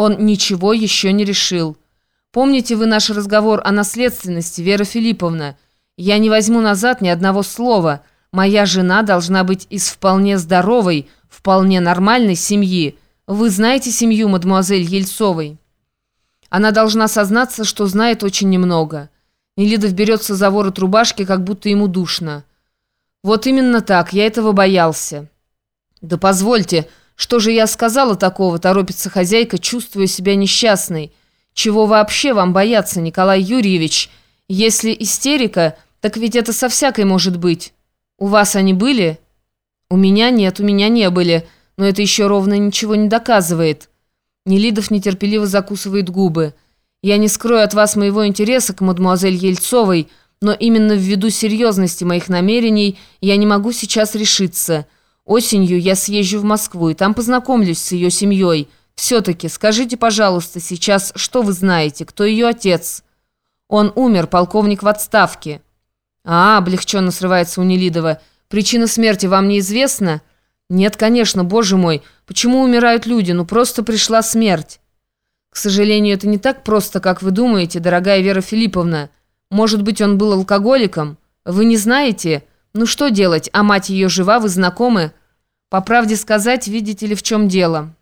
Он ничего еще не решил. Помните вы наш разговор о наследственности, Вера Филипповна? Я не возьму назад ни одного слова. Моя жена должна быть из вполне здоровой, вполне нормальной семьи. Вы знаете семью мадемуазель Ельцовой? Она должна сознаться, что знает очень немного. Нелидов берется за ворот рубашки, как будто ему душно. Вот именно так, я этого боялся. Да позвольте, что же я сказала такого, торопится хозяйка, чувствуя себя несчастной. Чего вообще вам бояться, Николай Юрьевич? Если истерика, так ведь это со всякой может быть. У вас они были? У меня нет, у меня не были, но это еще ровно ничего не доказывает. Нелидов нетерпеливо закусывает губы. Я не скрою от вас моего интереса к мадемуазель Ельцовой, но именно ввиду серьезности моих намерений я не могу сейчас решиться. Осенью я съезжу в Москву и там познакомлюсь с ее семьей». Все-таки скажите, пожалуйста, сейчас, что вы знаете, кто ее отец? Он умер, полковник в отставке. А, облегченно срывается у Нелидова. Причина смерти вам неизвестна? Нет, конечно, боже мой. Почему умирают люди? Ну, просто пришла смерть. К сожалению, это не так просто, как вы думаете, дорогая Вера Филипповна. Может быть, он был алкоголиком? Вы не знаете? Ну, что делать? А мать ее жива, вы знакомы? По правде сказать, видите ли, в чем дело?»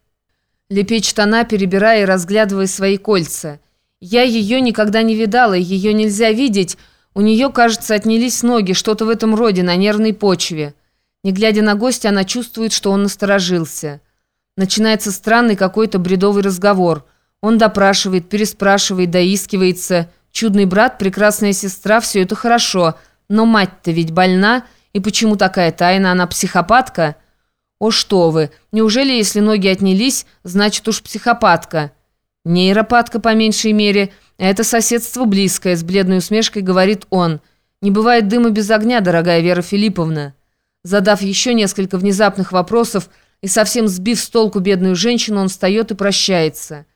Лепечет она, перебирая и разглядывая свои кольца. «Я ее никогда не видала, ее нельзя видеть. У нее, кажется, отнялись ноги, что-то в этом роде, на нервной почве». Не глядя на гостя, она чувствует, что он насторожился. Начинается странный какой-то бредовый разговор. Он допрашивает, переспрашивает, доискивается. Чудный брат, прекрасная сестра, все это хорошо. Но мать-то ведь больна, и почему такая тайна, она психопатка?» «О, что вы! Неужели, если ноги отнялись, значит уж психопатка?» «Нейропатка, по меньшей мере. Это соседство близкое», — с бледной усмешкой говорит он. «Не бывает дыма без огня, дорогая Вера Филипповна». Задав еще несколько внезапных вопросов и совсем сбив с толку бедную женщину, он встает и прощается.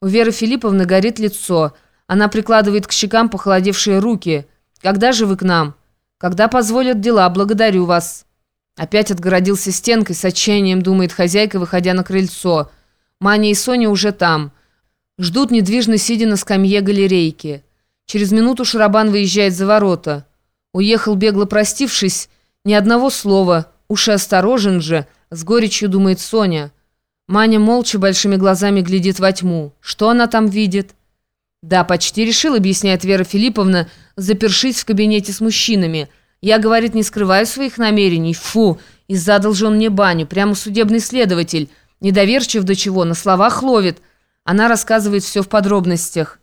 У Веры Филипповны горит лицо. Она прикладывает к щекам похолодевшие руки. «Когда же вы к нам?» «Когда позволят дела, благодарю вас». Опять отгородился стенкой, с отчаянием думает хозяйка, выходя на крыльцо. Маня и Соня уже там. Ждут недвижно, сидя на скамье галерейки. Через минуту Шарабан выезжает за ворота. Уехал бегло простившись, ни одного слова, уж и осторожен же, с горечью думает Соня. Маня молча большими глазами глядит во тьму. Что она там видит? Да, почти решил, объясняет Вера Филипповна, запершись в кабинете с мужчинами – я, говорит, не скрываю своих намерений. Фу, и задал же он мне баню, прямо судебный следователь. Недоверчив до чего, на словах ловит. Она рассказывает все в подробностях.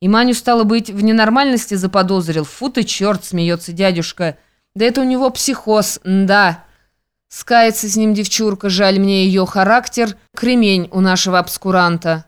И Маню, стало быть, в ненормальности заподозрил. Фу ты, черт, смеется дядюшка. Да это у него психоз, да. Скается с ним девчурка, жаль мне ее характер. Кремень у нашего обскуранта.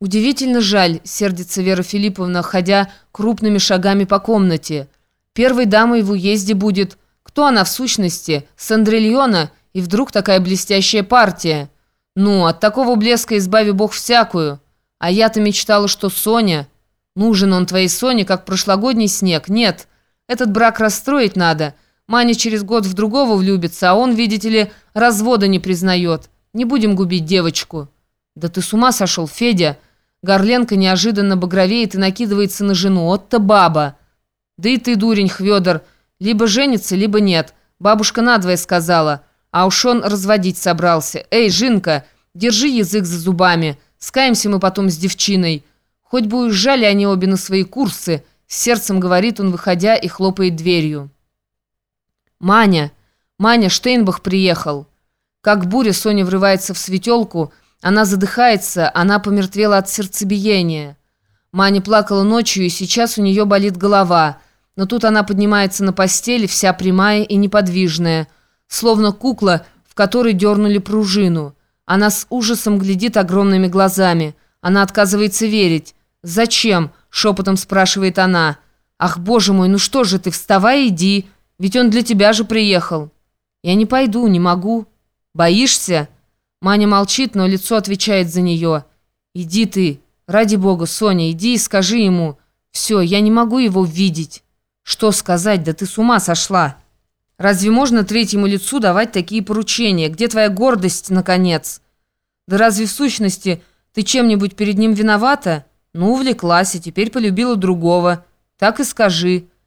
Удивительно жаль, сердится Вера Филипповна, ходя крупными шагами по комнате. Первой дамой в уезде будет... Кто она в сущности? Сандрильона? И вдруг такая блестящая партия? Ну, от такого блеска избави бог всякую. А я-то мечтала, что Соня... Нужен он твоей Соне, как прошлогодний снег. Нет, этот брак расстроить надо. Маня через год в другого влюбится, а он, видите ли, развода не признает. Не будем губить девочку. Да ты с ума сошел, Федя. Горленко неожиданно багровеет и накидывается на жену. От-то баба. «Да и ты, дурень, Хвёдор, либо женится, либо нет. Бабушка надвое сказала, а уж он разводить собрался. Эй, Жинка, держи язык за зубами, скаемся мы потом с девчиной. Хоть бы уезжали они обе на свои курсы», сердцем говорит он, выходя и хлопает дверью. «Маня! Маня, Штейнбах приехал!» Как буря Соня врывается в светелку, она задыхается, она помертвела от сердцебиения. Маня плакала ночью, и сейчас у нее болит голова – но тут она поднимается на постели, вся прямая и неподвижная, словно кукла, в которой дернули пружину. Она с ужасом глядит огромными глазами. Она отказывается верить. «Зачем?» – шепотом спрашивает она. «Ах, боже мой, ну что же ты, вставай иди, ведь он для тебя же приехал». «Я не пойду, не могу». «Боишься?» Маня молчит, но лицо отвечает за нее. «Иди ты, ради бога, Соня, иди и скажи ему. Все, я не могу его видеть». «Что сказать? Да ты с ума сошла! Разве можно третьему лицу давать такие поручения? Где твоя гордость, наконец? Да разве в сущности Ты чем-нибудь перед ним виновата? Ну, увлеклась, и теперь полюбила другого. Так и скажи.